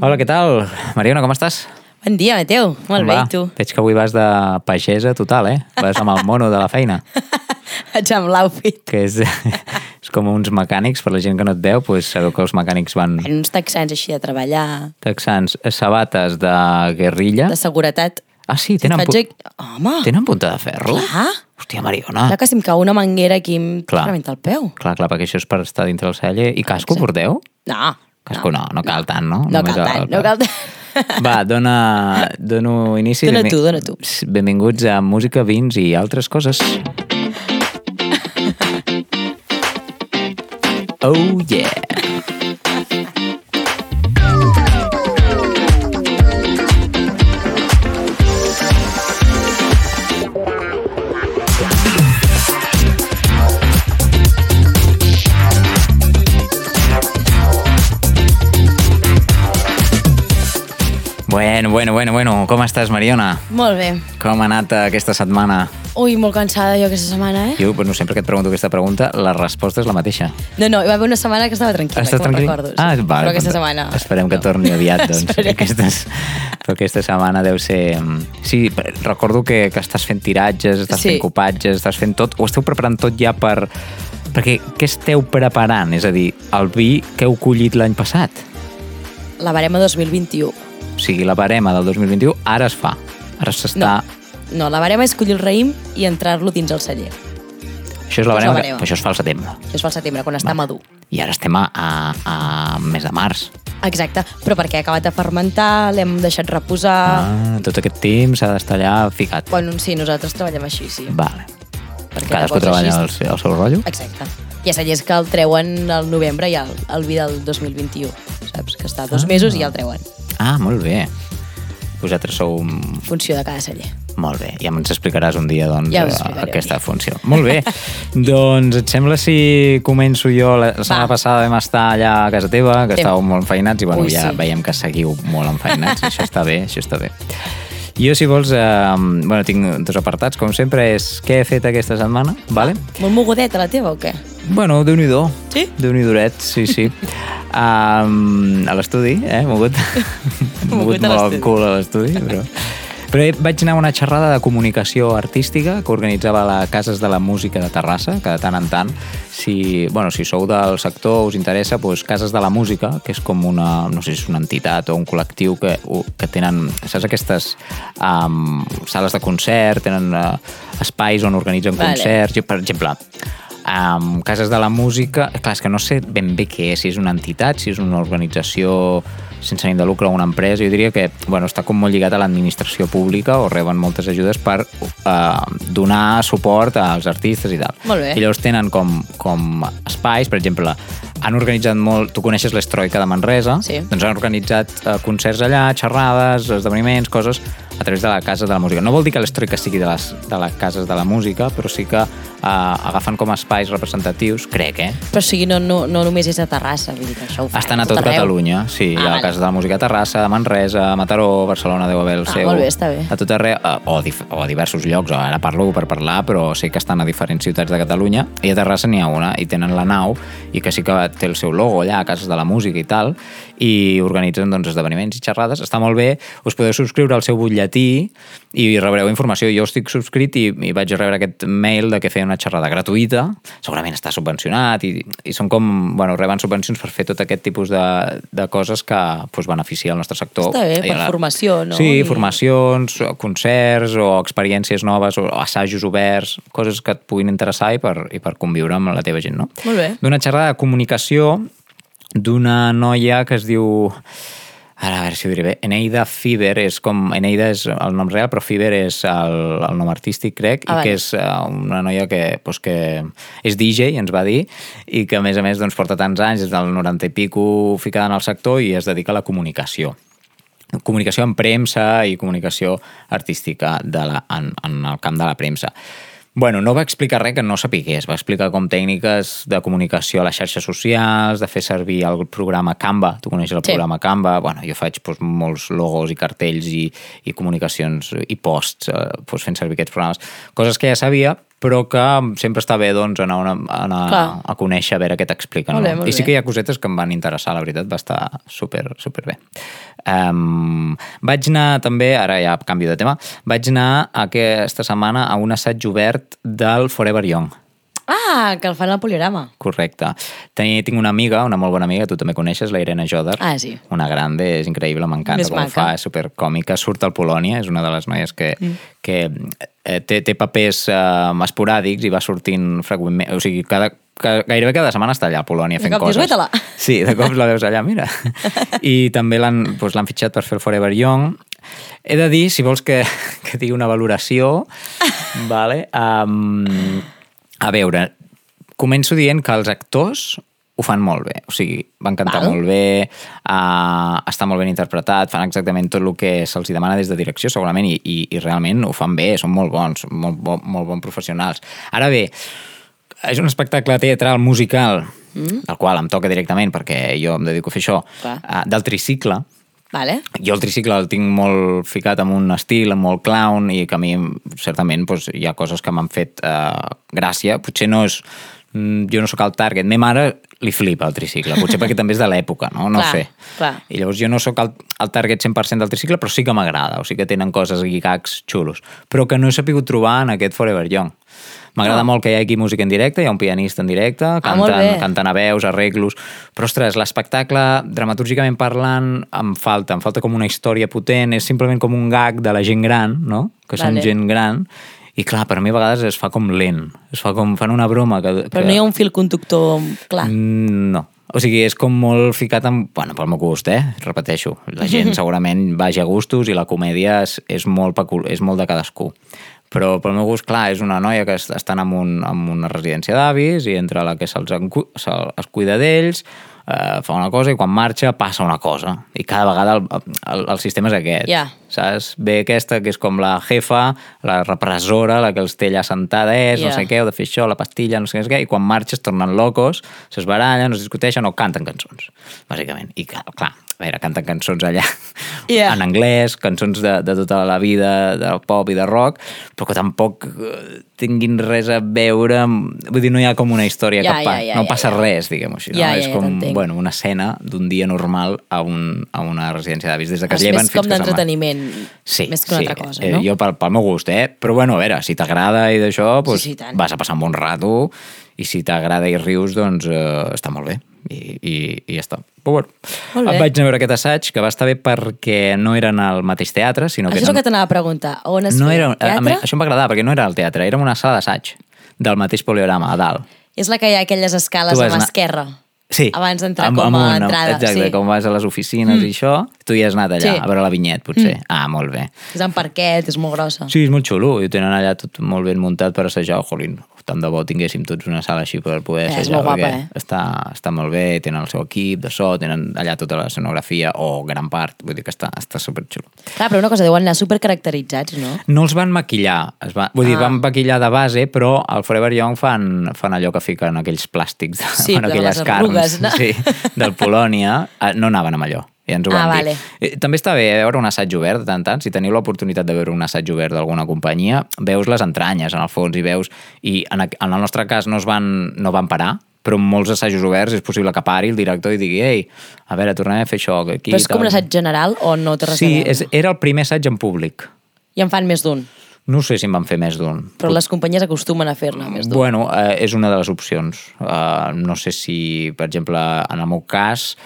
Hola, què tal? Mariona, com estàs? Bon dia, Mateu. Molt bé, Va, i tu? Veig que avui vas de pagesa total, eh? Vas amb el mono de la feina, Vaig amb l'outfit. que és, és com uns mecànics, per la gent que no et veu, doncs sabeu que els mecànics van En uns texans així de treballar, texans sabates de guerrilla. de seguretat. Ah, sí, Si tenen, faig... pu aquí- Home, tenen punta de ferro? clar. Hòstia, Mariona. Clar que si em cau una manguera aquí em Clar. rebenta el peu. Clar, clar, perquè això és per estar dintre del celler. I casco Exacte. porteu? No. Casco no, no cal tant, no? No Només cal tant, el- no cal tant. Va, dona, dono inici. Dona tu, dona tu. Benvinguts a Música, Vins i altres coses. Oh yeah! Bueno, bueno, bueno, bueno, com estàs, Mariona? Molt bé. Com ha anat aquesta setmana? Ui, molt cansada jo aquesta setmana, eh? Jo, bueno, sempre que et pregunto aquesta pregunta, la resposta és la mateixa. No, no, hi va haver una setmana que estava tranquil·la, Estàs tranquil? recordo. Sí. Ah, vale, Però aquesta doncs setmana... Esperem que no. torni aviat, doncs. Aquestes, però aquesta setmana deu ser... Sí, recordo que, que estàs fent tiratges, estàs Sí. fent copatges, estàs fent tot, ho esteu preparant tot ja per... Perquè què esteu preparant? És a dir, el vi que heu collit l'any passat? La barema 2021. O sigui, la barema del 2021 ara es fa. Ara s'està... No. No, la barema és collir el raïm i entrar-lo dins el celler. Això és la és la barema, barema. que, això es fa al setembre. Això es fa al setembre, quan està madur. I ara estem a, a, a mes de març. Exacte, però perquè ha acabat de fermentar, l'hem deixat reposar... Ah, tot aquest temps s'ha d'estar allà ficat. Bueno, sí, nosaltres treballem així, sí. Vale. Perquè Cadascú treballa el, així- seu- el seu rotllo? Exacte. Hi ha cellers que el treuen al novembre i el, el vi del 2021, saps? Que està dos Ah. mesos i ja el treuen. Ah, molt bé. Vosaltres sou... Funció de cada celler. Molt bé, ja ens explicaràs un dia doncs, Ja aquesta funció. Molt bé, doncs et sembla si començo jo? La setmana Va. passada vam estar allà a casa teva, que Sí. estàveu molt enfeinats, i bueno, Ui, ja sí. veiem que seguiu molt enfeinats, i això està bé, això està bé. Jo, si vols, eh, bueno, tinc dos apartats, com sempre, és què he fet aquesta setmana, vale? Molt mogudeta la teva o què? Bueno, déu-n'hi-do. Sí? Déu-n'hi-doret, sí, sí. Um, a l'estudi, eh? Mogut, mogut Mogut a molt el cul a l'estudi, però... Però vaig anar a una xerrada de comunicació artística que organitzava la Cases de la Música de Terrassa, que de tant en tant, si, bueno, si sou del sector, us interessa, doncs Cases de la Música, que és com una, no sé si és una entitat o un col·lectiu que, que tenen, saps, aquestes um, sales de concert, tenen uh, espais on organitzen Vale. concerts, jo, per exemple, um, Cases de la Música, clar, és que no sé ben bé què és, si és una entitat, si és una organització sense ànim de lucre o una empresa, jo diria que bueno, està com molt lligat a l'administració pública o reben moltes ajudes per uh, donar suport als artistes i tal. Molt bé. I llavors tenen com, com espais, per exemple, han organitzat molt... Tu coneixes l'Estroika de Manresa? Sí. Doncs han organitzat uh, concerts allà, xerrades, esdeveniments, coses, a través de la Casa de la Música. No vol dir que l'Estroika sigui de les, de les Cases de la Música, però sí que uh, agafen com a espais representatius, crec, eh? Però o sigui, no, no, no només és a Terrassa, vull dir que això ho fa Estan a tot arreu. Catalunya, sí. Ah, hi ha la. Casa de la Música a Terrassa, a Manresa, a Mataró, Barcelona deu haver el Ah, seu... molt bé, està bé. A tot arreu, eh, o, o a diversos llocs, ara parlo per parlar, però sé que estan a diferents ciutats de Catalunya, i a Terrassa n'hi ha una, i tenen la nau, i que sí que té el seu logo allà, a Cases de la Música i tal, i organitzen doncs, esdeveniments i xerrades. Està molt bé, us podeu subscriure al seu butlletí i rebreu informació. Jo estic subscrit i, i vaig rebre aquest mail de que feia una xerrada gratuïta, segurament està subvencionat i, i són com, bueno, reben subvencions per fer tot aquest tipus de, de coses que pues, beneficia el nostre sector. Està bé, per la- formació, no? Sí, I- formacions, concerts o experiències noves o assajos oberts, coses que et puguin interessar i per, i per conviure amb la teva gent, no? Molt bé. D'una xerrada de comunicació d'una noia que es diu ara a veure si ho diré bé, Eneida Fiber és com, Eneida és el nom real però Fiber és el, el nom artístic crec Ah, i que és uh, una noia que, pues, que és DJ, ens va dir i que a més a més doncs, porta tants anys des del 90 i pico ficada en el sector i es dedica a la comunicació comunicació en premsa i comunicació artística de la, en, en el camp de la premsa. Bueno, no va explicar res que no sapigués. Va explicar com tècniques de comunicació a les xarxes socials, de fer servir el programa Canva. Tu coneixes el Sí. programa Canva? Bueno, jo faig doncs, molts logos i cartells i, i comunicacions i posts eh, doncs, fent servir aquests programes. Coses que ja sabia, però que sempre està bé doncs, anar, una, anar Clar. a conèixer, a veure què t'expliquen. Molt bé, no? molt I sí que hi ha cosetes que em van interessar, la veritat, va estar super, super bé. Um, vaig anar també, ara ja canvio de tema, vaig anar aquesta setmana a un assaig obert del Forever Young. Ah, que el fan al poliorama. Correcte. Tenia, tinc una amiga, una molt bona amiga, tu també coneixes, la Irene Joder. Ah, sí. Una grande, és increïble, m'encanta com maca. fa, és supercòmica, surt al Polònia, és una de les noies que, mm. que eh, té, té papers eh, esporàdics i va sortint freqüentment, o sigui, cada, ca- gairebé cada setmana està allà a Polònia De fent cop dius, coses. Sí, de cop la veus allà, mira. I també l'han doncs, fitxat per fer el Forever Young. He de dir, si vols que, que digui una valoració, vale, um, a veure, començo dient que els actors ho fan molt bé, o sigui, van cantar Val. molt bé, uh, està molt ben interpretat, fan exactament tot el que se'ls demana des de direcció, segurament, i, i, i realment ho fan bé, són molt bons, molt, bo, molt bons professionals. Ara bé, és un espectacle teatral musical, mm. del qual em toca directament, perquè jo em dedico a fer això, Clar. uh, del tricicle, Vale. jo el tricicle el tinc molt ficat amb un estil, molt clown, i que a mi, certament, doncs, hi ha coses que m'han fet eh, gràcia. Potser no és... mm, Jo no sóc el target. Ma mare li flipa el tricicle, potser perquè també és de l'època, no? No Clar, sé. clar. I llavors jo no sóc el, el target 100% del tricicle, però sí que m'agrada, o sigui que tenen coses i gags xulos, però que no he sapigut trobar en aquest Forever Young. M'agrada Ah. molt que hi hagi música en directe, hi ha un pianista en directe, canten, bé. canten a veus, arreglos, però ostres, l'espectacle, dramatúrgicament parlant, em falta, em falta com una història potent, és simplement com un gag de la gent gran, no? Que són Vale. gent gran, i clar, per mi a vegades es fa com lent, es fa com, fan una broma que... Però que... no hi ha un fil conductor clar. Mm, No. O sigui, és com molt ficat en... Bueno, pel meu gust, eh? Repeteixo. La gent segurament vagi a gustos i la comèdia és, és, molt, pecul... és molt de cadascú. Però pel meu gust, clar, és una noia que est- estan en, un, en una residència d'avis i entre la que se'ls se, es cuida d'ells, eh, fa una cosa i quan marxa passa una cosa. I cada vegada el, el, el sistema és aquest. Ja. Saps? Ve aquesta que és com la jefa, la repressora, la que els té allà sentada, és, no Ja. sé què, heu de fer això, la pastilla, no sé què, i quan marxa es tornen locos, s'esbarallen, es discuteixen o canten cançons, bàsicament. I clar, veure, canten cançons allà Ja. en anglès, cançons de, de tota la vida, de pop i de rock, però que tampoc eh, tinguin res a veure amb... Vull dir, no hi ha com una història que pa... ja, ja, no passa ja. res, diguem-ho així. No? Ja, És ja, com bueno, una escena d'un dia normal a, un, a una residència d'avis, des de que es És lleven com fins que se'n van. d'entreteniment, Sí, més que una sí. altra cosa, Eh, no? Jo pel, pel meu gust, eh? Però bueno, a veure, si t'agrada i d'això, doncs, sí, tant. vas a passar un bon rato i si t'agrada i rius, doncs eh, està molt bé. I, i, i ja està. Però bueno, bé. em vaig anar a veure aquest assaig, que va estar bé perquè no eren al mateix teatre, sinó Això que és el que t'anava a preguntar. On es no era, a, a, Teatre? això em va agradar, perquè no era al teatre, era una sala d'assaig del mateix poliorama, a dalt. És la que hi ha aquelles escales a vas mà anar- esquerra. Sí. Abans d'entrar com a amunt, l'entrada. Exacte, sí. com vas a les oficines mm. i això, tu hi has anat allà, Sí. a veure la vinyet, potser. Mm. Ah, molt bé. És en parquet, és molt grossa. Sí, és molt xulo, i ho tenen allà tot molt ben muntat per assajar. Jolín, tant de bo tinguéssim tots una sala així per poder Eh, assajar, guapa, eh? està, està molt bé, tenen el seu equip de so, tenen allà tota la escenografia, o gran part, vull dir que està, està superxulo. Clar, però una cosa, deuen anar supercaracteritzats, no? No els van maquillar, es va, vull dir, Ah. van maquillar de base, però al Forever Young fan, fan allò que fiquen aquells plàstics, Sí, de les arrugues, no? sí, del Polònia, Ah, no anaven amb allò. Ja ens ho Ah, van vale. dir. Eh, També està bé veure un assaig obert de tant tant. Si teniu l'oportunitat de veure un assaig obert d'alguna companyia, veus les entranyes, en el fons, i veus... I en, en el nostre cas no es van, no van parar, però en molts assajos oberts és possible que pari el director i digui ei, a veure, tornem a fer això, aquí... Però és com tal". un assaig general o no té res Sí, és, era el primer assaig en públic. I en fan més d'un. No sé si en van fer més d'un. Però les companyies acostumen a fer-ne més d'un. Bueno, eh, és una de les opcions. Uh, no sé si, per exemple, en el meu cas,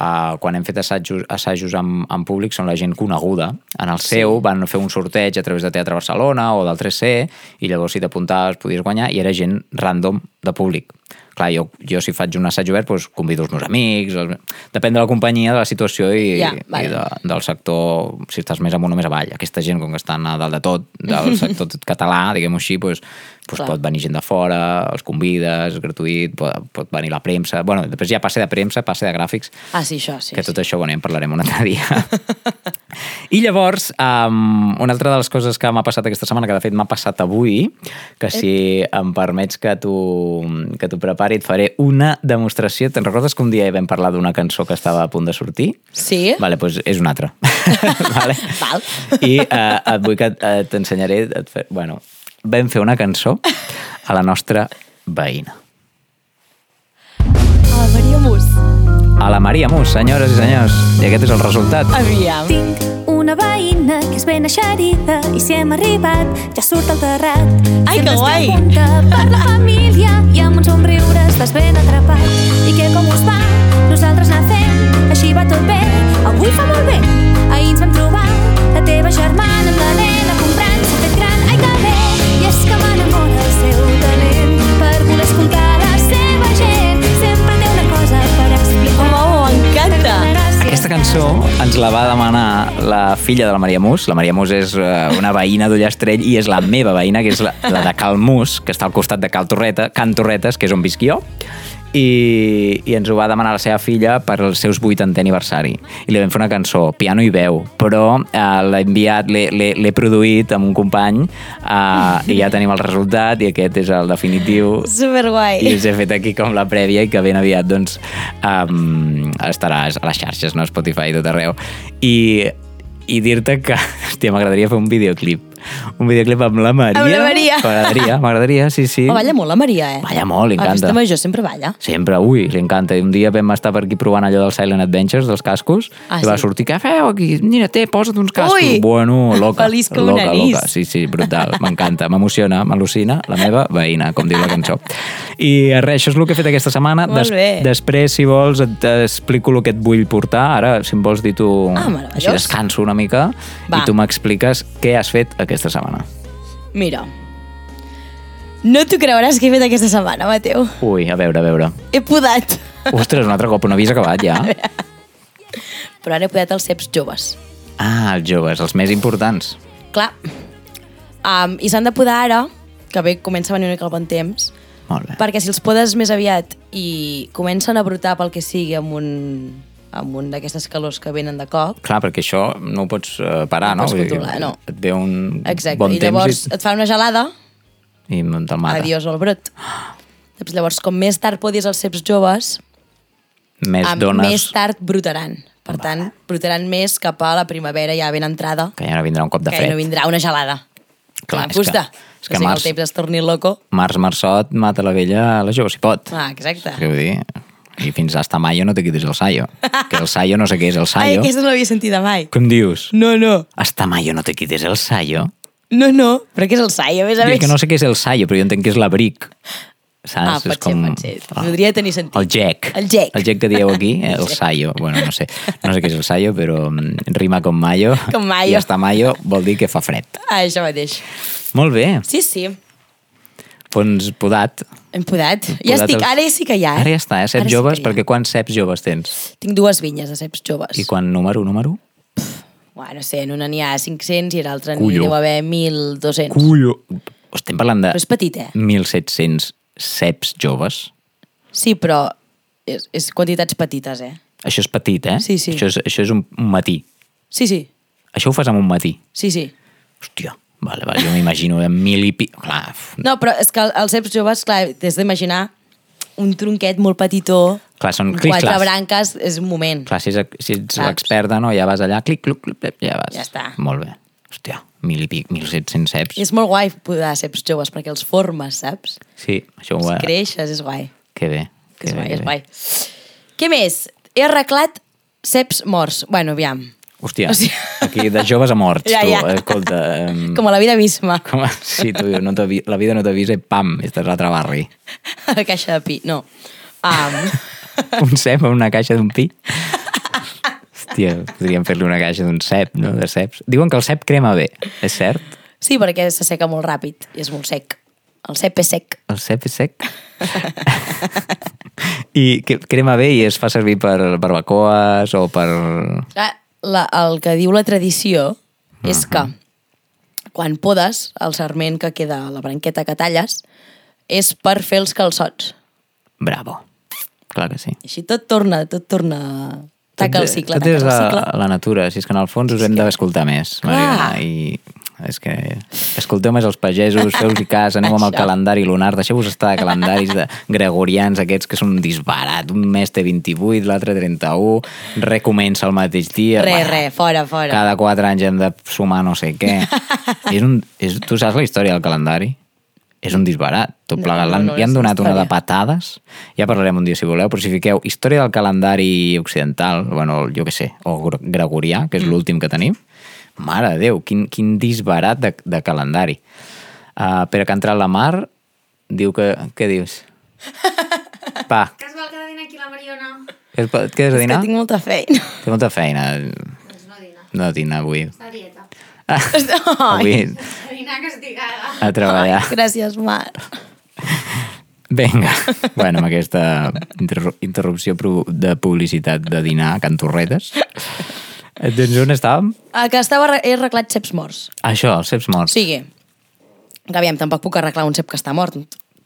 uh, quan hem fet assajos, assajos en, en públic són la gent coneguda. En el seu van fer un sorteig a través de Teatre Barcelona o del 3C i llavors si t'apuntaves podies guanyar i era gent random de públic. Clar, jo, jo si faig un assaig obert doncs convido els meus amics, els... depèn de la companyia, de la situació i, Ja, i vale. de, del sector, si estàs més amunt o més avall. Aquesta gent, com que estan a dalt de tot, del sector català, diguem-ho així, doncs, doncs Clar. pot venir gent de fora, els convides, és gratuït, pot, pot venir la premsa... bueno, després ja passe de premsa, passe de gràfics, Ah, sí, això, sí. que tot sí. això, bueno, ja en parlarem un altre dia. I llavors, um, una altra de les coses que m'ha passat aquesta setmana, que de fet m'ha passat avui, que si em permets que t'ho que t'ho prepari, et faré una demostració. Te'n recordes que un dia vam parlar d'una cançó que estava a punt de sortir? Sí? Vale, doncs és una altra. vale? Val. I uh, et vull que eh, t'ensenyaré... Et fe... Bueno, vam fer una cançó a la nostra veïna. A la Maria Mus. A la Maria Mus, senyores i senyors. I aquest és el resultat. Aviam. Tinc una veïna que és ben eixerida i si hem arribat ja surt al terrat. Ai, que guai! per la família i amb un somriure estàs ben atrapat. I què com us va? Nosaltres nacem, així va tot bé. Avui fa molt bé, ahir ens vam trobar la teva germana amb la nena ens la va demanar la filla de la Maria Mus. La Maria Mus és eh, una veïna d'Ullastrell i és la meva veïna, que és la, la de Cal Mus, que està al costat de Cal Torreta, Can Torretes, que és on visc jo. I, i ens ho va demanar la seva filla per als seus 80è aniversari. I li vam fer una cançó, piano i veu, però eh, l'he enviat, l'he- produït amb un company eh, i ja tenim el resultat i aquest és el definitiu Superguai. i us he fet aquí com la prèvia i que ben aviat doncs um, estaràs a les xarxes, no? Spotify i tot arreu. I, i dir-te que, hòstia, m'agradaria fer un videoclip. Un videoclip amb la Maria. Amb la Maria. M'agradaria, m'agradaria, sí, sí. Oh, balla molt la Maria, eh? Balla molt, li A encanta. festa major sempre balla. Sempre, ui, li encanta. I un dia vam estar per aquí provant allò dels Silent Adventures, dels cascos, Ah, i va sí? sortir, què feu aquí? Mira, té, posa't uns cascos. Ui! Bueno, loca. Feliç com loca, una nis. loca. Sí, sí, brutal. M'encanta, m'emociona, m'al·lucina la meva veïna, com diu la cançó. I res, això és el que he fet aquesta setmana. Molt bé. Després, si vols, et explico el que et vull portar. Ara, si em vols dir tu... Ah, així descanso una mica Va. i tu m'expliques què has fet aquesta setmana. Mira. No t'ho creuràs que he fet aquesta setmana, Mateu. Ui, a veure, a veure. He podat. Ostres, un altre cop, no havies acabat ja? Però ara he podat els ceps joves. Ah, els joves, els més importants. Clar. Um, I s'han de podar ara, que bé, comença a venir una mica el bon temps, Molt bé. perquè si els podes més aviat i comencen a brotar pel que sigui amb un, amb un d'aquestes calors que venen de cop, Clar, perquè això no ho pots eh, parar, No no? pots controlar, no. Et ve un exacte, bon i temps llavors i, et fa una gelada, i te'l mata. adiós al brot. Doncs llavors, com més tard podis els ceps joves, Més amb dones, més tard brotaran. Per tant, brotaran més cap a la primavera ja ben entrada, que ja no vindrà un cop de que fred. no vindrà una gelada. Clar, és que- és que que, si març- el temps es torni loco. Març, marçot, mata la vella a la jove, si pot. Ah, exacte. Què vull dir? I fins hasta mayo no te quites el sayo. Que el sayo no sé què és el Ai, sayo. aquesta no l'havia sentida mai. Com dius? No, no. Hasta mayo no te quites el sayo? No, no. Però què és el saio, a més a Jo més? és que no sé què és el sayo, però jo entenc que és l'abric. Ah, Saps? pot ser, pot ser. Podria tenir sentit. El jack. El jack. El jack que dieu aquí, eh, el sayo. Bueno, no sé, no sé què és el sayo, però mm, rima com mayo. Com mayo. I hasta mayo vol dir que fa fred. Ah, això mateix. Molt bé. Sí, sí. Doncs podat. Hem podat. Ja Podat estic, ara sí que hi ha. eh? Ara ja està, eh? Ceps Ara sí joves, ha. perquè quants ceps joves tens? Tinc dues vinyes de ceps joves. I quan número, número? Bueno, no sé, en una n'hi ha 500 i en l'altra n'hi deu haver 1.200. Cullo! Estem parlant de Però és petit, eh? 1.700 ceps joves. Sí, però és, és quantitats petites, eh? Això és petit, eh? Sí, sí. Això és, això és un, un matí. Sí, sí. Això ho fas en un matí. Sí, sí. Hòstia, vale, vale, jo m'imagino de mil i pi... Clar, No, però és que el- els ceps joves, clar, t'has d'imaginar un tronquet molt petitó, Clar, són clic, quatre clars. branques, és un moment. clar si, és, si ets Saps? l'experta, no? ja vas allà, clic, cluc, cluc, ja vas. Ja està. Molt bé. Hòstia, mil i pic, 1.700 ceps. I és molt guai podar ceps joves, perquè els formes, saps? Sí, això ho... Els creixes, és guai. Que bé. Que És bé, guai, que és bé. guai. Què més? He arreglat ceps morts. Bueno, aviam. Hòstia, O sigui- aquí de joves a morts, Ja, tu. ja. eh, Escolta, em... Com a la vida misma. Com a... Sí, tu, no la vida no t'avisa i pam, estàs a l'altre barri. A la caixa de pi. No. Um, Un cep a una caixa d'un pi. Hòstia, podríem fer-li una caixa d'un cep, no? De ceps. Diuen que el cep crema bé, és cert? sí, perquè s'asseca molt ràpid i és molt sec. El cep és sec. El cep és sec? I que crema bé i es fa servir per barbacoes o per... Clar, la, el que diu la tradició és que quan podes el sarment que queda, la branqueta que talles, és per fer els calçots. Bravo. Clar que sí. I així tot torna, tot torna Taca el cicle, Tot taca és el la, cicle. la natura, si és que en el fons us hem d'escoltar més, Clar. Mariona, i és que escolteu més els pagesos, feu-los cas, aneu amb el calendari lunar, deixeu-vos estar de calendaris de gregorians aquests que són un disbarat, un mes té 28, l'altre 31, recomença el mateix dia. Re, Bueno, re, fora, fora. Cada quatre anys hem de sumar no sé què. és un, és, tu saps la història del calendari? És un disbarat. Tot No, plegat. no, L'han- no Li han donat una de història. patades. Ja parlarem un dia si voleu, però si fiqueu història del calendari occidental, bueno, jo què sé, o gre- gregorià, que és l'últim que tenim, mare de Déu, quin, quin disbarat de, de calendari. Uh, Pere que ha entrat la Mar diu que... Què dius? Va, Que es vol quedar dinant aquí la Mariona? et, et quedes a És que dinar? tinc molta feina. Té molta feina. Doncs no dina. No dinar avui. Està a dieta. Avui A dinar castigada. a treballar. Gràcies, Mar. Vinga. Bueno, amb aquesta interru- interrupció de publicitat de dinar a Can Torretes. Eh, Doncs on estàvem? Ah, que estava he arreglat ceps morts. Això, els ceps O morts. sigui, que aviam, tampoc puc arreglar un cep que està mort.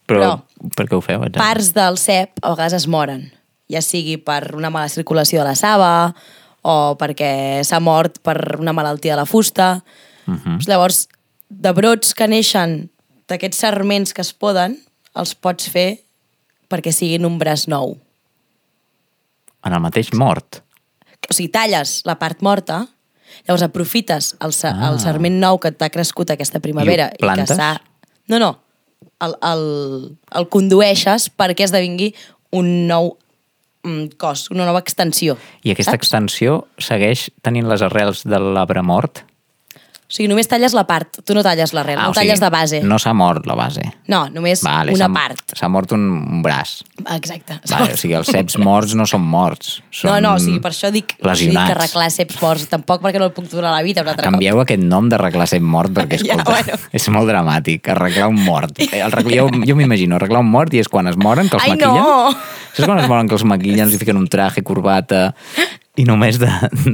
però, però per què ho feu? exacte? Parts del cep a vegades es moren. Ja sigui per una mala circulació de la saba o perquè s'ha mort per una malaltia de la fusta. Uh Mhm. -huh. Llavors, de brots que neixen d'aquests sarments que es poden, els pots fer perquè siguin un braç nou. En el mateix mort. O sigui, talles la part morta, llavors aprofites el, Ah. el sarment nou que t'ha crescut aquesta primavera I plantes? que s'ha... No, no. El, el, el condueixes perquè esdevingui un nou mm, cos, una nova extensió. I aquesta saps? extensió segueix tenint les arrels de l'arbre mort? O sigui, només talles la part, tu no talles l'arrel, no o talles sigui, de base. No s'ha mort la base. No, només Vale, una part. S'ha mort un, braç. Exacte. Vale, o sigui, els ceps morts no són morts. Són No, no, o sigui, per això dic, lesionats. que arreglar ceps morts, tampoc perquè no el puc durar a la vida un altre Canvieu aquest nom d'arreglar cep mort perquè, Ja, escolta, bueno. és molt dramàtic, arreglar un mort. Eh, El, arreglar- jo jo m'imagino, arreglar un mort i és quan es moren, que els Ai, maquillen. no! Saps quan es moren que els maquillen, els hi fiquen un traje, corbata i només de,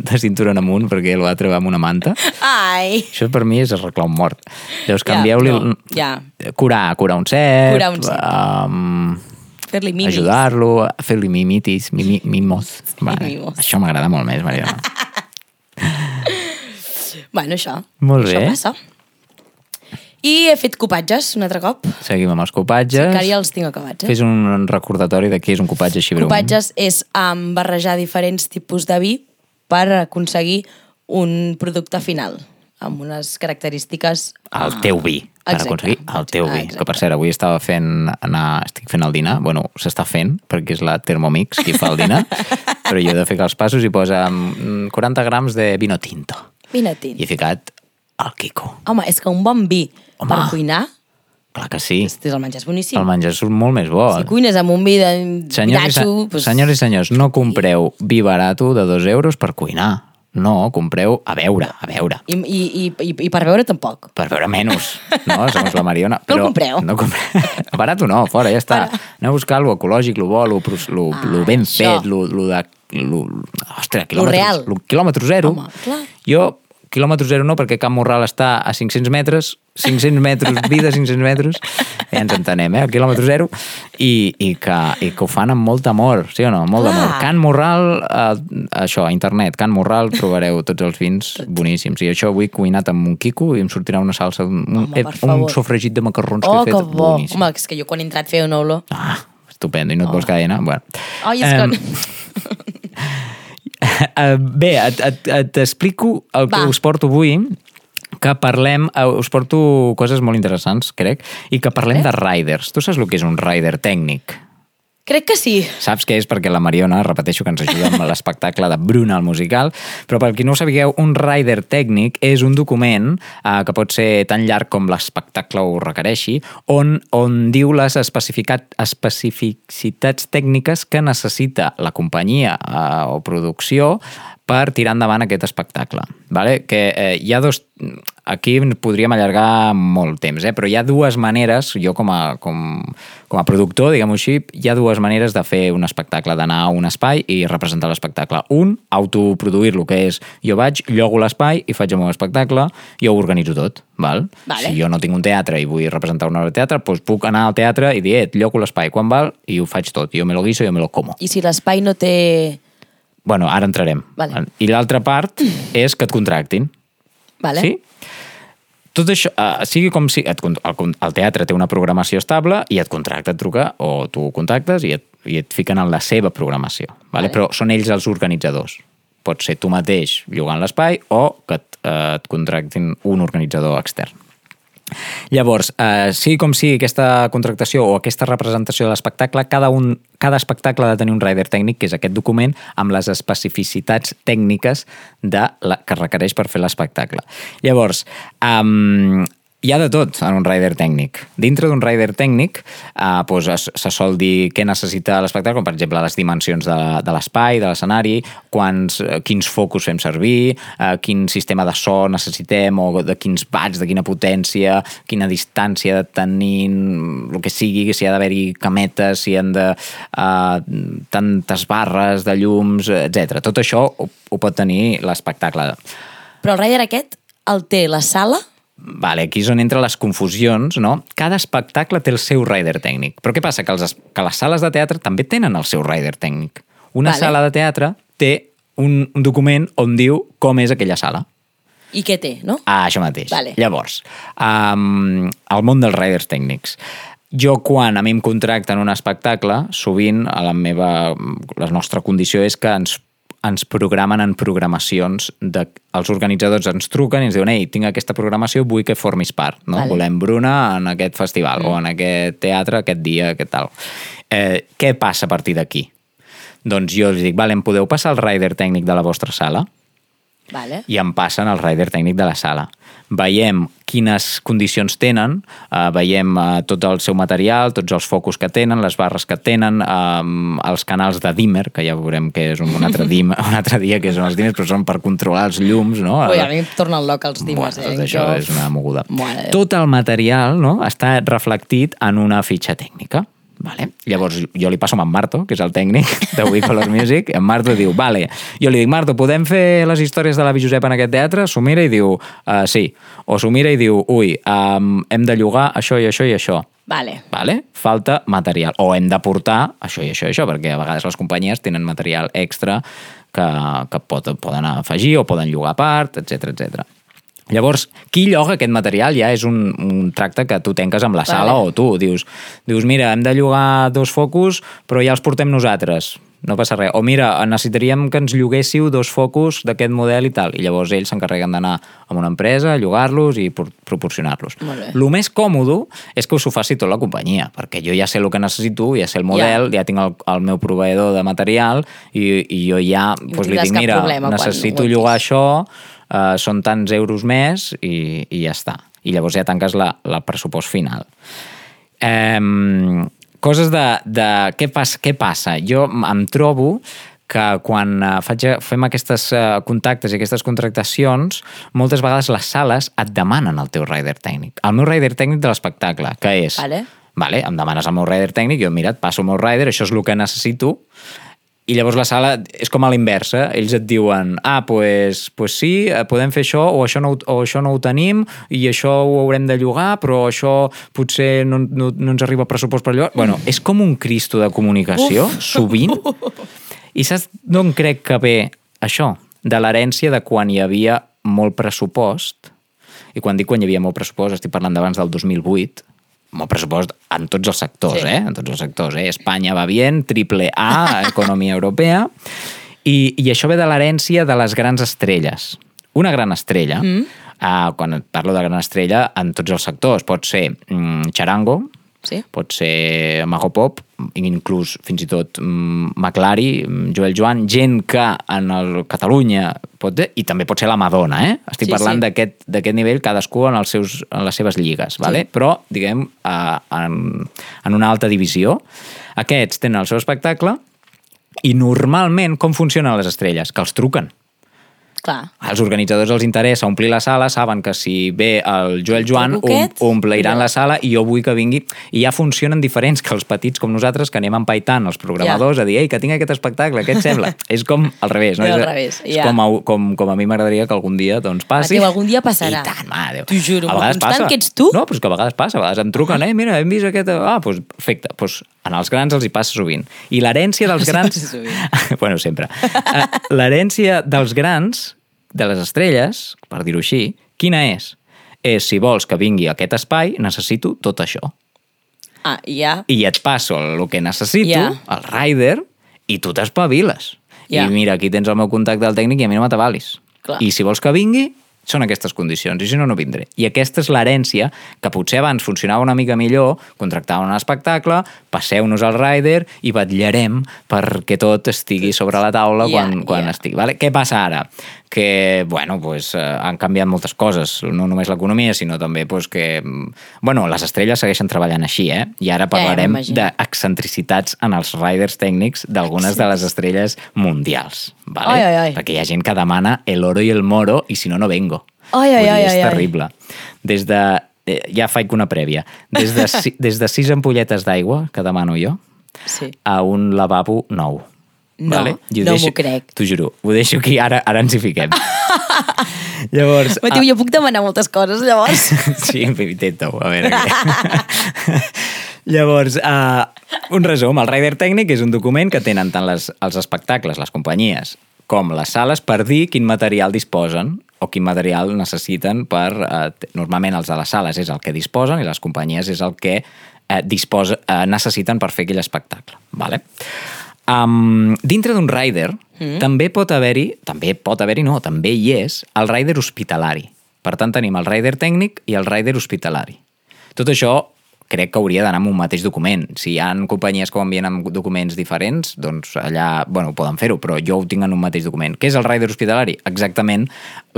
de cintura en amunt perquè l'altre va amb una manta? Ai! Això per mi és arreglar un mort. Llavors Ja, canvieu-li... no, ja. Curar, curar un cep. Curar un cep. Um, Fer-li mimis. ajudar-lo, fer-li mimitis, mimi, mimos. Vale. Mimos. Això m'agrada molt més, Mariona. Bueno, això. Molt això bé. passa. I he fet copatges un altre cop. Seguim amb els copatges. Encara ja els tinc acabats. Eh? Fes un recordatori de què és un copatge així breu. Copatges és um, barrejar diferents tipus de vi per aconseguir un producte final amb unes característiques... El teu vi, per Exacte. aconseguir el teu vi. Exacte. Que, per cert, avui estava fent, anar, estic fent el dinar. Bueno, s'està fent, perquè és la Thermomix qui fa el dinar. però jo he de fer els passos i posa mm, 40 grams de vino tinto. Vine tint. I he ficat el Kiko. Home, és que un bon vi Home. per cuinar, Clar que sí. és, el menjar és boníssim. El menjar surt molt més bo. Si cuines amb un vi de Senyors, i, se viratxo... Pues... senyors i senyors, no compreu vi barato de dos euros per cuinar. No, compreu a veure, a veure. I, i, i, i, I per veure tampoc. Per veure menys, no? Segons la Mariona. No el compreu. No compreu. Barato no, fora, ja està. Aneu a buscar lo ecològic, lo bo, lo, lo, Ah, lo ben això. fet, lo, lo de... Lo, ostres, quilòmetre, real. Lo, quilòmetre zero. Home, clar. Jo, quilòmetre zero no, perquè Camp Morral està a 500 metres, 500 metres, vida 500 metres, ja ens entenem, eh? El quilòmetre zero, i, i, que, i que ho fan amb molt amor, sí o no? Molt d'amor. Can Morral, eh, això, a internet, Can Morral, trobareu tots els vins boníssims. I això avui he cuinat amb un quico i em sortirà una salsa, un, Home, eh, un sofregit de macarrons Oh, que he que fet bo. boníssim. Home, és que jo quan he entrat feia una olor. Ah, estupendo, i no et vols quedar allà? Bueno. Ai, és Em, que... Uh, bé, et, et, et explico el que Va. us porto avui, que parlem, uh, us porto coses molt interessants, crec, i que parlem de riders. Tu saps el que és un rider tècnic? Crec que sí. Saps què és? Perquè la Mariona, repeteixo, que ens ajuda amb l'espectacle de Bruna, el musical, però per qui no ho sapigueu, un rider tècnic és un document eh, que pot ser tan llarg com l'espectacle ho requereixi, on, on diu les especificitats tècniques que necessita la companyia eh, o producció per tirar endavant aquest espectacle. Vale? Que eh, hi ha dos... Aquí podríem allargar molt temps, eh? però hi ha dues maneres, jo com a, com, com a productor, diguem-ho així, hi ha dues maneres de fer un espectacle, d'anar a un espai i representar l'espectacle. Un, autoproduir-lo, que és jo vaig, llogo l'espai i faig el meu espectacle, jo ho organitzo tot. Val? Vale. Si jo no tinc un teatre i vull representar una obra de teatre, doncs puc anar al teatre i dir, et llogo l'espai, quan val? I ho faig tot. Jo me lo guiso, jo me lo como. I si l'espai no té Bueno, ara entrarem. Vale. I l'altra part és que et contractin. Vale? Sí? Tot això, uh, sigui com si... Et, el, el teatre té una programació estable i et contracta, et truca, o tu contactes i et, i et fiquen en la seva programació. Vale? Vale. Però són ells els organitzadors. Pot ser tu mateix llogant l'espai o que et, uh, et contractin un organitzador extern. Llavors, eh, sigui com sigui aquesta contractació o aquesta representació de l'espectacle, cada, un, cada espectacle ha de tenir un rider tècnic, que és aquest document, amb les especificitats tècniques de la, que requereix per fer l'espectacle. Llavors, um, hi ha de tot en un rider tècnic. Dintre d'un rider tècnic eh, doncs es, se sol dir què necessita l'espectacle, com per exemple les dimensions de, de l'espai, de l'escenari, eh, quins focus fem servir, eh, quin sistema de so necessitem, o de quins watts, de quina potència, quina distància de tenir, el que sigui, si ha d'haver-hi cametes, si han de... Eh, tantes barres de llums, etc. Tot això ho, ho pot tenir l'espectacle. Però el rider aquest el té la sala Vale, aquí és on entren les confusions, no? Cada espectacle té el seu rider tècnic. Però què passa? Que, els, que les sales de teatre també tenen el seu rider tècnic. Una Vale. sala de teatre té un, un document on diu com és aquella sala. i què té, no? Ah, això mateix. Vale. Llavors, um, el món dels riders tècnics. Jo, quan a mi em contracten un espectacle, sovint a la meva, la nostra condició és que ens ens programen en programacions de, els organitzadors ens truquen i ens diuen ei, tinc aquesta programació, vull que formis part no? Vale. volem Bruna en aquest festival mm. o en aquest teatre aquest dia, aquest tal eh, què passa a partir d'aquí? doncs jo els dic, vale, em podeu passar el rider tècnic de la vostra sala? Vale. i em passen el rider tècnic de la sala. Veiem quines condicions tenen, eh, veiem eh, tot el seu material, tots els focus que tenen, les barres que tenen, eh, els canals de dimmer, que ja veurem que és un, un, altre, dim, un altre dia que són els dimmers, però són per controlar els llums, no? Ui, a mi em tornen loc els dimes, Bueno, eh? tot això Jo- és una moguda. Déu. Tot el material no, està reflectit en una fitxa tècnica. Vale? Llavors jo li passo amb en Marto, que és el tècnic de We Color Music, i en Marto diu, vale, jo li dic, Marto, podem fer les històries de la Josepa en aquest teatre? S'ho mira i diu, uh, sí. O s'ho mira i diu, ui, um, hem de llogar això i això i això. Vale. Vale? Falta material. O hem de portar això i això i això, perquè a vegades les companyies tenen material extra que, que pot, poden afegir o poden llogar a part, etc etc. Llavors, qui lloga aquest material ja és un, un tracte que tu tenques amb la Vale. sala o tu. Dius, dius, mira, hem de llogar dos focus, però ja els portem nosaltres. No passa res. O mira, necessitaríem que ens lloguéssiu dos focus d'aquest model i tal. I llavors ells s'encarreguen d'anar a una empresa, llogar-los i por- proporcionar-los. El més còmode és que us ho faci tot la companyia, perquè jo ja sé el que necessito, ja sé el model, ja, ja tinc el, el meu proveïdor de material i, i jo ja I no doncs, li dic, mira, necessito ho envies." llogar això, eh, són tants euros més i, i ja està. I llavors ja tanques la, la pressupost final. Eh, coses de, de què, passa, què passa? Jo em trobo que quan eh, faig, fem aquestes eh, contactes i aquestes contractacions, moltes vegades les sales et demanen el teu rider tècnic. El meu rider tècnic de l'espectacle, que és... Vale. Vale, em demanes el meu rider tècnic, jo, mira, et passo el meu rider, això és el que necessito, i llavors la sala és com a l'inversa. Ells et diuen, ah, pues, pues sí, eh, podem fer això, o això, no, o això no ho tenim, i això ho haurem de llogar, però això potser no, no, no ens arriba pressupost per llogar. Bueno, és com un cristo de comunicació, Uf. sovint. I saps d'on crec que ve això? De l'herència de quan hi havia molt pressupost, i quan dic quan hi havia molt pressupost estic parlant d'abans del 2008, molt pressupost en tots els sectors, Sí. eh? En tots els sectors, eh? Espanya va bien, triple A, economia europea, i, i això ve de l'herència de les grans estrelles. Una gran estrella, mm. uh, quan et parlo de gran estrella, en tots els sectors, pot ser mm, Charango, Sí. pot ser Mago Pop, inclús fins i tot McLari, mm, Joel Joan, gent que en el Catalunya pot ser, i també pot ser la Madonna, eh? Estic Sí, parlant sí. d'aquest nivell, cadascú en, els seus, en les seves lligues, vale? però, diguem, eh, en, en una alta divisió. Aquests tenen el seu espectacle i normalment com funcionen les estrelles? Que els truquen. Clar. Als organitzadors els interessa omplir la sala, saben que si ve el Joel Joan, ompliran la sala i jo vull que vingui. I ja funcionen diferents que els petits com nosaltres, que anem empaitant els programadors a dir, ei, que tinc aquest espectacle, què et sembla? és com al revés, no? És al és, revés, és ja. com, a, com, com a mi m'agradaria que algun dia doncs, passi. Mateu, algun dia passarà. I tant, mare Déu. T'ho juro, A vegades constant passa. que ets tu. No, però és que a vegades passa, a vegades em truquen, eh, mira, hem vist aquest... Ah, doncs perfecte, doncs En els grans els hi passa sovint. I l'herència dels grans... bueno, sempre. Eh, L'herència dels grans, de les estrelles, per dir-ho així, quina és? És, si vols que vingui a aquest espai, necessito tot això. Ah, ja. I et passo el que necessito, Ja. el rider, i tu t'espaviles. Ja. I mira, aquí tens el meu contacte del tècnic i a mi no m'atabalis. I si vols que vingui, són aquestes condicions, i si no, no vindré. I aquesta és l'herència que potser abans funcionava una mica millor, contractava un espectacle, passeu-nos al rider i batllarem perquè tot estigui sobre la taula quan, quan ja. estigui. Vale? Què passa ara? Que, bueno, pues, eh, han canviat moltes coses, no només l'economia, sinó també pues, que... mm, Bueno, les estrelles segueixen treballant així, eh? I ara ja parlarem m'imagino. d'excentricitats en els riders tècnics d'algunes de les estrelles mundials. Vale? Ai, ai, ai. Perquè hi ha gent que demana el oro i el moro i si no, no vengo. Ai, Vull dir, ai, és terrible. Des de... eh, Ja faig una prèvia. Des de, des de sis ampolletes d'aigua, que demano jo, Sí. a un lavabo nou. No, vale? Ho no deixo- m'ho crec. T'ho juro, ho deixo aquí, ara, ara ens hi fiquem. Llavors... Matiu, jo puc demanar moltes coses, llavors? Sí, intenta-ho, a veure què. Llavors, uh, un resum. El rider tècnic és un document que tenen tant les, els espectacles, les companyies, com les sales per dir quin material disposen o quin material necessiten per... Uh, normalment els de les sales és el que disposen i les companyies és el que uh, disposa, uh, necessiten per fer aquell espectacle. Vale? Um, dintre d'un rider mm. també pot haver-hi, també pot haver-hi, no, també hi és, el rider hospitalari. Per tant, tenim el rider tècnic i el rider hospitalari. Tot això crec que hauria d'anar amb un mateix document. Si hi ha companyies que ho envien amb documents diferents, doncs allà, bueno, poden fer-ho, però jo ho tinc en un mateix document. Què és el rider hospitalari? Exactament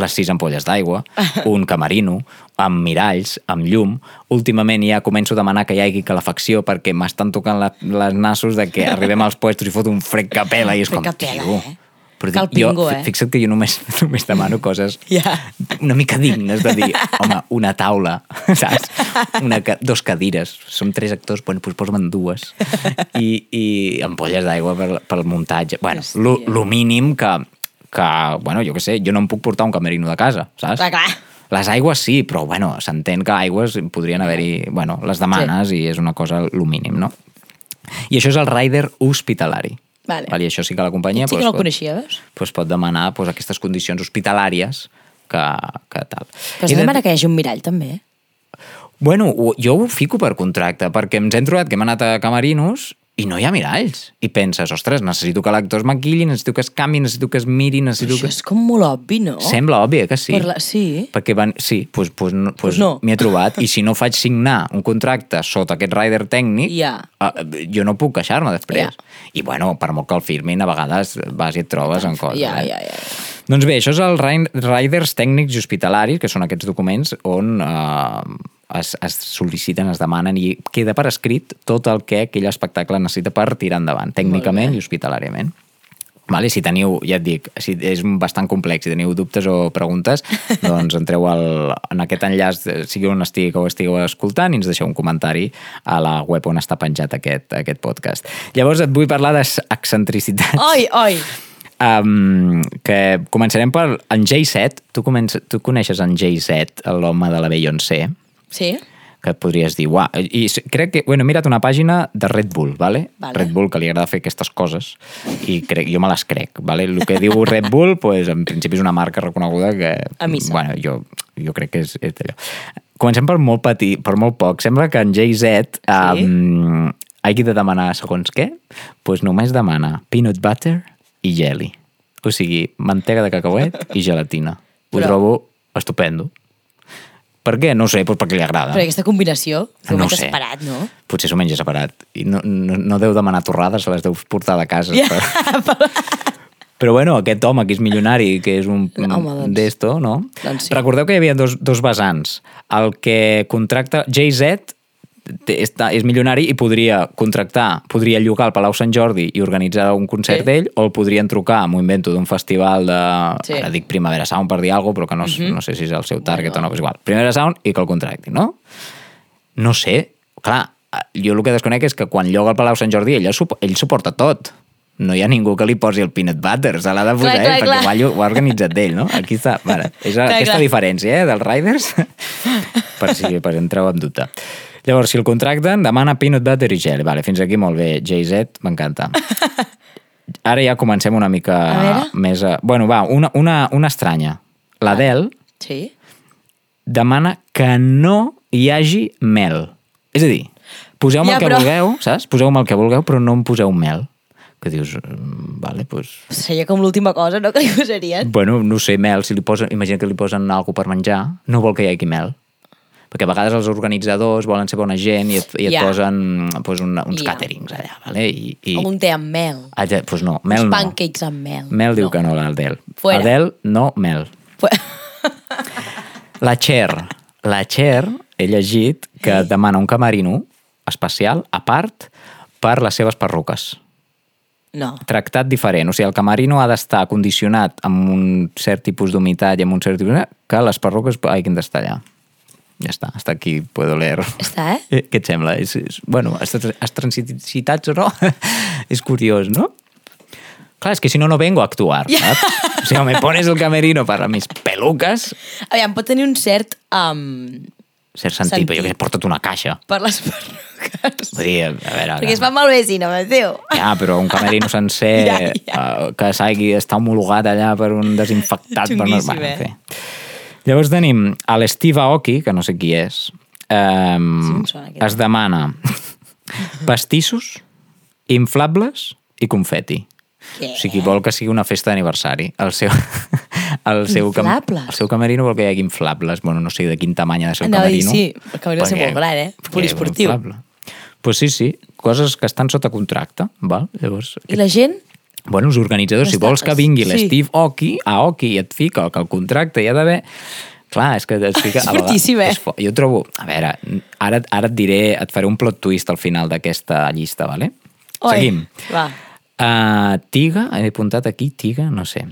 les sis ampolles d'aigua, un camerino, amb miralls, amb llum. Últimament ja començo a demanar que hi hagi calefacció perquè m'estan tocant la, les nassos de que arribem als puestos i fot un fred que pela i és com, tio... eh? Però dic, jo, pingo, fi- eh? Fixa't que jo només, només demano coses Ja. una mica dignes de dir, home, una taula, saps? Una, dos cadires, som tres actors, bueno, doncs posa'm dues. I, i ampolles d'aigua per, pel muntatge. Bueno, lo, lo mínim que, que, bueno, jo què sé, jo no em puc portar un camerino de casa, saps? Clar, clar. Les aigües sí, però bueno, s'entén que aigües podrien haver-hi... Bueno, les demanes sí. i és una cosa lo mínim, no? I això és el rider hospitalari. Vale. Vale, I això sí que la companyia... Sí que doncs, no el coneixia, veus? doncs pot demanar doncs, aquestes condicions hospitalàries que, que tal. Però I de de- demanar que hi hagi un mirall, també. Bueno, ho- jo ho fico per contracte, perquè ens hem trobat que hem anat a Camerinos i no hi ha miralls. I penses, ostres, necessito que l'actor es maquilli, necessito que es canvi, necessito que es miri, necessito això que... és com molt obvi, no? Sembla obvi, eh, que sí. Per la... Sí. Perquè van... Sí, doncs, pues, no, pues Pues no. m'hi he trobat. I si no faig signar un contracte sota aquest rider tècnic, Ja. eh, jo no puc queixar-me després. Ja. I bueno, per molt que el firmin, a vegades vas i et trobes en coses. Ja, eh? ja, ja. Doncs bé, això és el ri- riders tècnics i hospitalaris, que són aquests documents on eh, es, es sol·liciten, es demanen i queda per escrit tot el que aquell espectacle necessita per tirar endavant, tècnicament i hospitalàriament. Vale, si teniu, ja et dic, si és bastant complex, si teniu dubtes o preguntes, doncs entreu al, en aquest enllaç, sigui on ho estigueu escoltant, i ens deixeu un comentari a la web on està penjat aquest, aquest podcast. Llavors et vull parlar d'excentricitats. Oi, oi. Um, que començarem per en Jay-Z. Tu, comença, tu coneixes en Jay-Z, l'home de la Beyoncé, Sí? que et podries dir, uah, i crec que, bueno, he mirat una pàgina de Red Bull, vale? Vale. Red Bull, que li agrada fer aquestes coses, i crec, jo me les crec, vale? El que diu Red Bull, pues, en principi és una marca reconeguda que... A missa. Bueno, jo, jo crec que és, és allò. Comencem per molt petit, per molt poc. Sembla que en Jay-Z Sí? um, hagi de demanar segons què, pues només demana peanut butter i jelly. O sigui, mantega de cacauet i gelatina. Ho Però- trobo estupendo. Per què? No sé, doncs perquè li agrada. Però aquesta combinació, No no sé. separat, no? Potser s'ho menja separat. I no, no, no deu demanar torrades, se les deu portar de casa. Ja. Però... Però bueno, aquest home que és milionari, que és un doncs- d'esto, no? doncs sí. Recordeu que hi havia dos, dos vessants. El que contracta Jay-Z té- està, és milionari i podria contractar, podria llogar el Palau Sant Jordi i organitzar un concert Sí. d'ell, o el podrien trucar, m'ho invento, d'un festival de... Sí. Ara dic Primavera Sound per dir alguna però que no, uh no sé si és el seu target o no, però és igual. Primavera Sound i que el contracti, no? No sé, clar, jo el que desconec és que quan lloga el Palau Sant Jordi ell, ell suporta tot. No hi ha ningú que li posi el peanut butter, se l'ha de posar Clar, ell, clar, perquè clar. ho ha, ho ha organitzat ell, no? Aquí està, vale, és Clar, aquesta clar. diferència, eh, dels riders, per si per entreu en dubte. Llavors, si el contracten, demana peanut butter i jelly. Vale, fins aquí molt bé. JZ, m'encanta. Ara ja comencem una mica A més... A... Bueno, va, una, una, una estranya. L'Adele Sí? demana que no hi hagi mel. És a dir, poseu-me Ja, el que però- vulgueu, saps? Poseu-me el que vulgueu, però no em poseu mel. Que dius, mm, vale, pues... Seria com l'última cosa, no?, que li posarien. Bueno, no sé, mel, si li posen, imagina que li posen alguna per menjar, no vol que hi hagi mel. Perquè a vegades els organitzadors volen ser bona gent i et, i et Ja. posen pues, un, uns Ja. caterings allà, vale? I, i... O un té amb mel. Ah, ja, pues no, mel Uns no. pancakes amb mel. Mel diu que no, l'Adel. Fuera. Adel, no, mel. Fu- La Cher. La Cher, he llegit que demana un camerino especial, a part, per les seves perruques. No. Tractat diferent. O sigui, el camerino ha d'estar condicionat amb un cert tipus d'humitat i amb un cert tipus... que les perruques hagin d'estar allà. Ja està, hasta aquí puedo leer. Està, eh? Eh, Què et sembla? És, és, bueno, estrancitats o no? és curiós, no? Clar, és que si no, no vengo a actuar, Ja. saps? O sigui, me pones el camerino para mis pelucas, Aviam, pot tenir un cert... Um, ser sentit, Sentit. però jo que porto una caixa. per les perruques. Vull dir, a veure... Perquè es fa malbé si no, Mateu. Ja, però un camerino sencer Ja, ja. eh, que s'hagi estar homologat allà per un desinfectat. Per no... Xunguíssim, Bueno, en eh? Llavors tenim a l'Steve Aoki, que no sé qui és, um, Sí, es demana pastissos, inflables i confeti. Què? O sigui, vol que sigui una festa d'aniversari. El seu, el seu, cam- el seu camerino vol que hi hagi inflables. Bueno, no sé de quin tamany ha de ser el camerino. sí, el camerino ha de ser molt gran, eh? Poliesportiu. inflable. Pues sí, sí, coses que estan sota contracte, val? Llavors, I la gent? Bueno, els organitzadors, si vols que vingui sí. l'Steve Aoki, a Aoki i et fica que el contracte hi ha d'haver... Clar, és que et fica... És fortíssim, eh? fo- Jo trobo... A veure, ara, ara et diré, et faré un plot twist al final d'aquesta llista, vale? Oi, Seguim. Va. Uh, Tiga, he apuntat aquí, Tiga, no sé.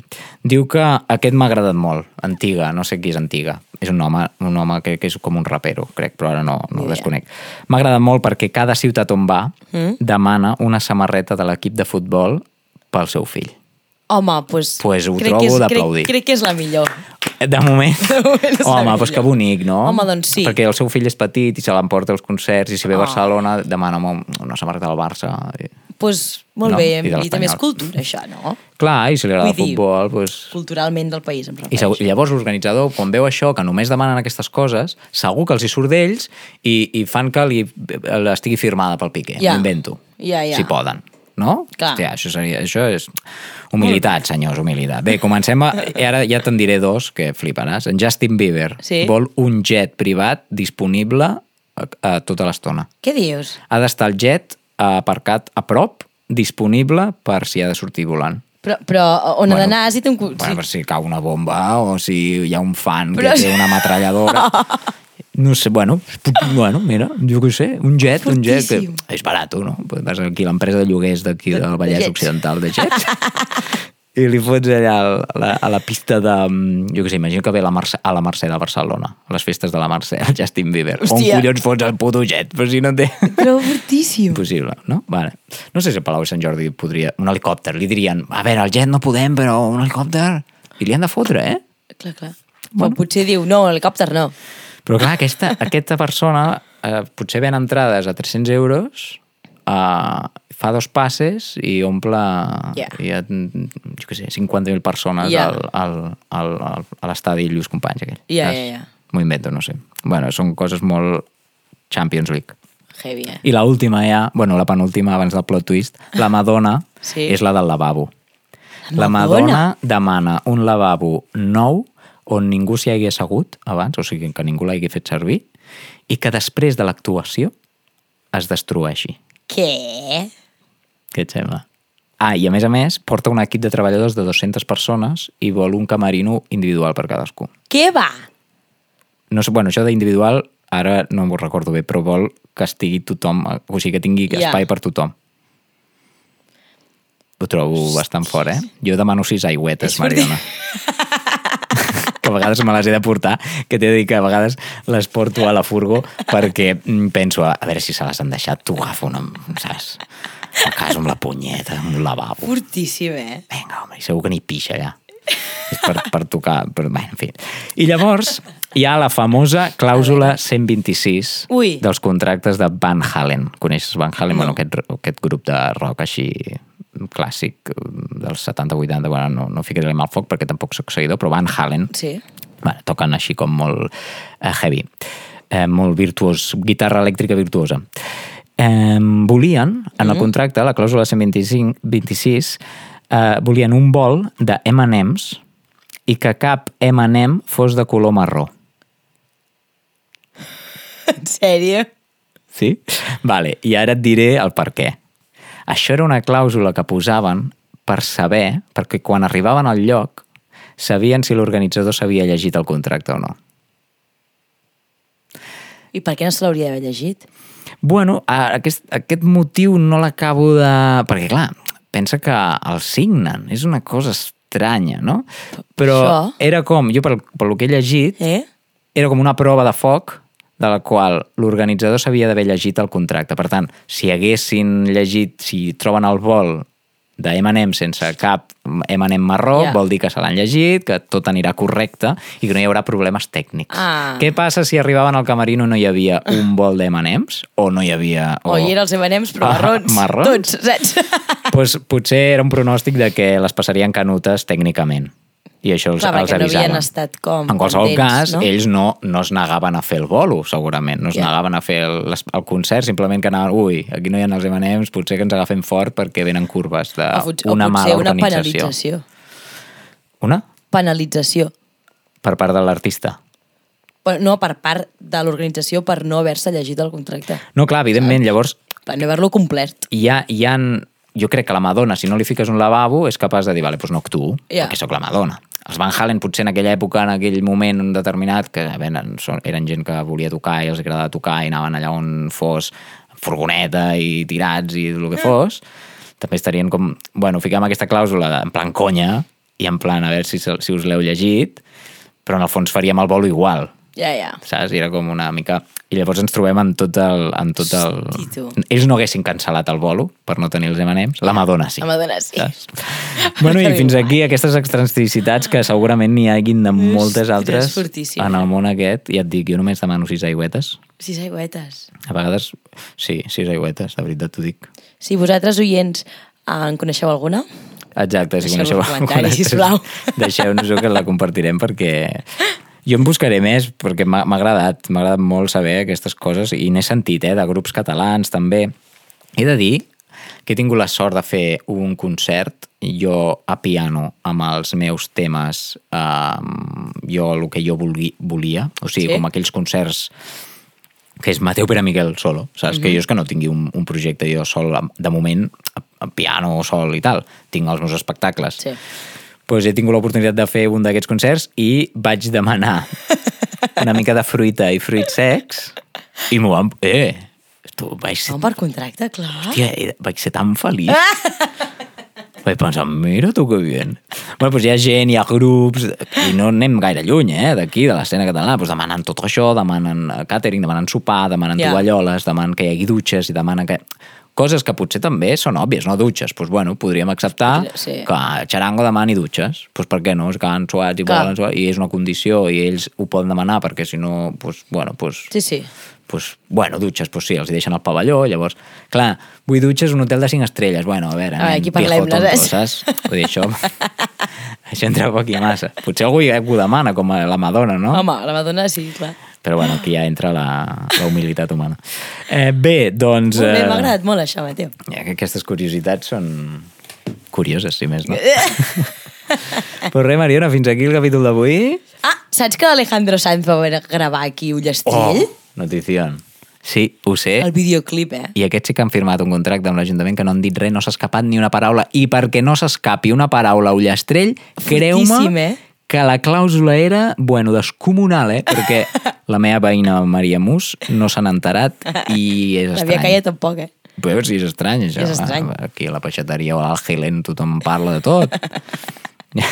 Diu que aquest m'ha agradat molt, Antiga, no sé qui és Antiga. És un home, un home que, que és com un rapero, crec, però ara no, no idea. desconec. M'ha agradat molt perquè cada ciutat on va Mm. demana una samarreta de l'equip de futbol pel seu fill. Home, pues, Pues ho crec trobo d'aplaudir. Crec, crec que és la millor. De moment, De moment home, doncs que bonic, no? Home, doncs sí. Perquè el seu fill és petit i se l'emporta als concerts i si ve a Oh. Barcelona demana una samarreta del Barça. I... pues, molt No, bé, i i, també és cultura, això, no? Clar, i si li agrada el dir, futbol, doncs... Culturalment del país, em I refereixo. segur, llavors l'organitzador, quan veu això, que només demanen aquestes coses, segur que els hi surt d'ells i, i fan que li, estigui firmada pel Piqué. Ja. M'ho invento. Ja, ja. Si poden. No? Clar. Hòstia, això, seria, això és humilitat, senyors, humilitat. Bé, comencem a... Ara ja te'n diré dos que fliparàs. En Justin Bieber Sí. vol un jet privat disponible a, a tota l'estona. Què dius? Ha d'estar el jet aparcat a prop, disponible per si ha de sortir volant. Però, però on Bueno, ha d'anar si té un... Bueno, si cau una bomba o si hi ha un fan Però- que té una ametralladora. No sé, bueno, bueno, mira, jo què sé, un jet, un jet que Fortíssim. és barat, no? Vas aquí l'empresa de lloguers d'aquí De- del de Vallès jets. Occidental de jets i li fots allà a la, a la pista de... Jo què sé, imagino que ve a la, Mercè, a la Mercè de Barcelona, a les festes de la Mercè, el Justin Bieber. Hòstia. On collons fots el puto jet? Però si no té... Però fortíssim. Impossible, no? Vale. No sé si a Palau de Sant Jordi podria... Un helicòpter, li dirien, a veure, el jet no podem, però un helicòpter... I li han de fotre, eh? Clar, clar. Bueno. potser diu, no, helicòpter no. Però clar, aquesta, aquesta persona eh, potser ven entrades a 300 euros, eh, fa dos passes i omple Ja. i ha, jo què sé, 50.000 persones Ja. al, al, al, al, a l'estadi Lluís Companys aquell. Ja, ja, ja. M'ho invento, no sé. Bueno, són coses molt Champions League. Heavy, eh? I la última ja, bueno, la penúltima abans del plot twist, la Madonna Sí. és la del lavabo. La La Madonna? Madonna demana un lavabo nou on ningú s'hi hagi assegut abans, o sigui, que ningú l'hagi fet servir, i que després de l'actuació es destrueixi. Què? Què et sembla? Ah, i a més a més, porta un equip de treballadors de 200 persones i vol un camerino individual per cadascú. Què va? No sé, bueno, això d'individual ara no m'ho recordo bé, però vol que estigui tothom, o sigui, que tingui Ja. espai per tothom. Ho trobo bastant fort, eh? Jo demano sis aigüetes. Mariona. que a vegades me les he de portar, que t'he de dir que a vegades les porto a la furgo perquè mm, penso, a veure si se les han deixat, tu agafa una, saps? A casa amb la punyeta, amb un lavabo. Fortíssim, eh? Vinga, home, i segur que n'hi pixa allà. És per, per tocar... Però, bé, en fi. I llavors hi ha la famosa clàusula 126 Ui. dels contractes de Van Halen. Coneixes Van Halen? Bueno, aquest, aquest grup de rock així clàssic eh, dels 70-80, bueno, no, no ficaré el mal foc perquè tampoc soc seguidor, però Van Halen Sí. bueno, toquen així com molt eh, heavy, eh, molt virtuós, guitarra elèctrica virtuosa. Eh, volien, en el contracte, la clàusula 125, 26, eh, volien un bol de M&M's i que cap M&M fos de color marró. En sèrio? Sí? Vale, i ara et diré el per què. Això era una clàusula que posaven per saber, perquè quan arribaven al lloc sabien si l'organitzador s'havia llegit el contracte o no. I per què no se l'hauria d'haver llegit? Bueno, aquest, aquest motiu no l'acabo de... Perquè, clar, pensa que el signen. És una cosa estranya, no? Però Això? era com, jo pel, pel que he llegit, Eh? era com una prova de foc de la qual l'organitzador s'havia d'haver llegit el contracte. Per tant, si haguessin llegit, si troben el vol de M&M sense cap M&M marró, Ja. vol dir que se l'han llegit, que tot anirà correcte i que no hi haurà problemes tècnics. Ah. Què passa si arribaven al camerino no hi havia un bol de M&M's? O no hi havia... O hi eren els M&M's, però Ah, marrons. marrons? Tots, saps? pues, potser era un pronòstic de que les passarien canutes tècnicament. I això els, Clar, els no avisava. havien estat com En qualsevol pendents, cas, no? ells no, no es negaven a fer el bolo, segurament. No es Ja. negaven a fer el, el concert, simplement que anaven, ui, aquí no hi ha els M&M's, potser que ens agafem fort perquè venen curves d'una mala una organització. penalització. Una? Penalització. Per part de l'artista. No, per part de l'organització per no haver-se llegit el contracte. No, clar, evidentment, llavors Per no haver-lo complert. hi ha, hi ha, jo crec que la Madonna, si no li fiques un lavabo, és capaç de dir, vale, doncs no actuo, Ja. perquè sóc la Madonna. Els Van Halen, potser en aquella època, en aquell moment determinat, que són- eren gent que volia tocar i els agradava tocar i anaven allà on fos, furgoneta i tirats i el que fos, també estarien com, bueno, fiquem aquesta clàusula en plan conya i en plan a veure si, si us l'heu llegit, però en el fons faríem el bolo igual, Ja, ja. saps? I era com una mica... I llavors ens trobem amb tot el... Amb tot el... Hosti. Ells no haguessin cancel·lat el bolo per no tenir els M&M's, la Madonna sí. La Madonna sí. Saps? bueno, i fins aquí aquestes extransticitats que segurament n'hi haguin de moltes altres en el món aquest. Ja et dic, jo només demano sis aigüetes. Sis aigüetes. A vegades, sí, sis aigüetes, de veritat t'ho dic. Si vosaltres, oients, en coneixeu alguna? Exacte, si Deixeu-nos coneixeu alguna, sisplau. Deixeu-nos-ho que la compartirem perquè jo en buscaré més perquè m'ha agradat, m'ha agradat molt saber aquestes coses i n'he sentit, eh, de grups catalans també. He de dir que he tingut la sort de fer un concert jo a piano amb els meus temes eh, jo el que jo vulgui, volia, o sigui, Sí? com aquells concerts que és Mateu Pere Miquel solo, saps? Que jo és que no tingui un, un projecte jo sol, de moment, a, a piano o sol i tal. Tinc els meus espectacles. Sí. Pues he tingut l'oportunitat de fer un d'aquests concerts i vaig demanar una mica de fruita i fruits secs i m'ho van... Eh, tu, vaig ser, No, per contracte, clar. hòstia, eh, vaig ser tan feliç. Vaig pensar, mira tu que bien. Bueno, doncs hi ha gent, hi ha grups, i no anem gaire lluny, eh, d'aquí, de l'escena catalana. Doncs demanen tot això, demanen catering, demanen sopar, demanen Ja. tovalloles, demanen que hi hagi dutxes i demanen que... Coses que potser també són òbvies, no dutxes. Doncs bueno, podríem acceptar Sí. que a Charango demani dutxes. Doncs per què no? És que han suat i Clar. volen suat, i és una condició i ells ho poden demanar perquè si no, doncs, bueno, doncs, Sí, sí. pues, bueno, dutxes, pues sí, els hi deixen al pavelló, llavors, clar, vull dutxes un hotel de 5 estrelles, bueno, a veure, aquí viejo parlem, tonto, les- saps? Vull dir, això, això entra poc i massa. Potser algú, ho demana, com a la Madonna, no? Home, la Madonna sí, clar. Però bueno, aquí ja entra la, la humilitat humana. Eh, bé, doncs... Molt bé, eh, m'ha agradat molt això, Mateu. ja que aquestes curiositats són curioses, si més no. Però res, Mariona, fins aquí el capítol d'avui. Ah, saps que l'Alejandro Sanz va gravar aquí Ullastrell? Oh, notición. Sí, ho sé. El videoclip, eh? I aquests sí que han firmat un contracte amb l'Ajuntament que no han dit res, no s'ha escapat ni una paraula. I perquè no s'escapi una paraula a Ullastrell, creu-me eh? que la clàusula era, bueno, descomunal, eh? Perquè la meva veïna Maria Mus no s'han enterat i és La Via estrany. Caia tampoc, eh? Però sí, és estrany, això. És estrany. Ah, Aquí a la peixateria o al Helen tothom parla de tot.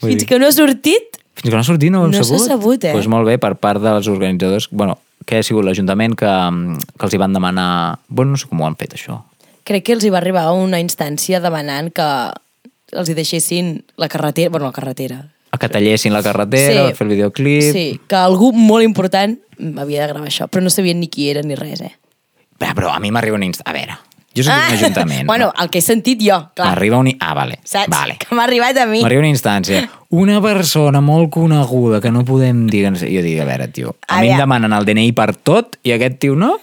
Fins dir, que no ha sortit, fins que no ha sortit no ho hem No s'ha sabut. sabut, eh? Pues molt bé, per part dels organitzadors... Bueno, que ha sigut l'Ajuntament que, que els hi van demanar... Bueno, no sé com ho han fet, això. crec que els hi va arribar una instància demanant que els hi deixessin la carretera, bueno, la carretera. A que tallessin la carretera, Sí. fer el videoclip... Sí, que algú molt important havia de gravar això, però no sabien ni qui era ni res, eh? Bé, però a mi m'arriba un inst... A veure, jo soc un ajuntament. Ah, bueno, el que he sentit jo, clar. M'arriba un... Ah, vale. Saps? Vale. Que m'ha arribat a mi. M'arriba una instància. Una persona molt coneguda que no podem dir... Jo dic, a veure, tio, a mi em demanen el DNI per tot i aquest tio no?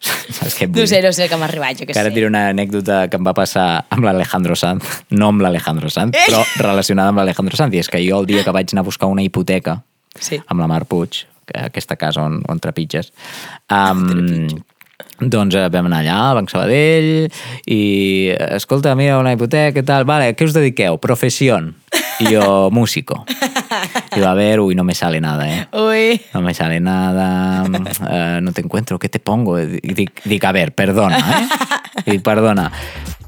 Saps què vull No sé, no sé que m'ha arribat, jo que Que ara sé. diré una anècdota que em va passar amb l'Alejandro Sanz, no amb l'Alejandro Sanz, Eh! però relacionada amb l'Alejandro Sanz, i és que jo el dia que vaig anar a buscar una hipoteca Sí. amb la Mar Puig, que aquesta casa on, on trepitges, um, doncs eh, vam anar allà, al Banc Sabadell, i escolta, mira, una hipoteca i tal, vale, ¿qué os dediqueu? Profesión. Y yo, músico. Y va a ver, uy, no me sale nada, eh. Ui. No me sale nada, eh, no te encuentro, ¿qué te pongo? I dic, dic a ver, perdona, eh? I dic, perdona,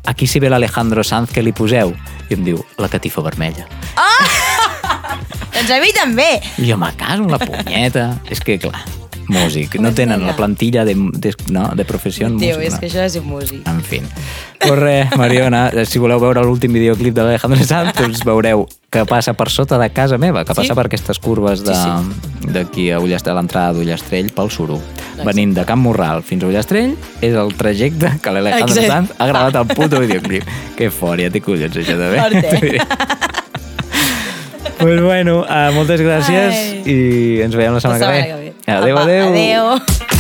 aquí si ve l'Alejandro Sanz, què li poseu? I em diu, la catifa vermella. Doncs a mi també. I jo me caso en la punyeta. és que, clar, músic. No tenen la plantilla de, de, no, de professió en Tio, músic. és que això és ser músic. En fi. Pues res, Mariona, si voleu veure l'últim videoclip de l'Alejandro Sanz, doncs veureu que passa per sota de casa meva, que passa Sí? per aquestes curves de- Sí, d'aquí a Ullastrell, a l'entrada d'Ullastrell pel Suro. Venint de Camp Morral fins a Ullastrell és el trajecte que l'Alejandro. Sanz ha gravat al puto videoclip. Que fort, ja té collons això també. Fort, eh? pues bueno, uh, moltes gràcies Ai. i ens veiem la setmana, La setmana que ve. que ve. Adeo, adeo. Adeo.